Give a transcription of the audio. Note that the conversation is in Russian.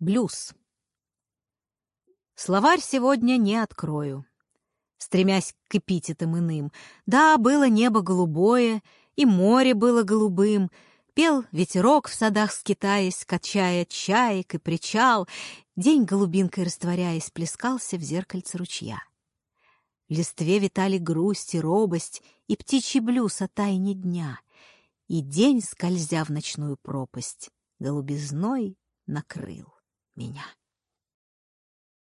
Блюз. Словарь сегодня не открою, стремясь к эпитетам иным. Да, было небо голубое, и море было голубым, Пел ветерок в садах скитаясь, качая чаек и причал, День голубинкой растворяясь, плескался в зеркальце ручья. В листве витали грусть и робость, и птичий блюз о тайне дня, И день, скользя в ночную пропасть, голубизной накрыл меня.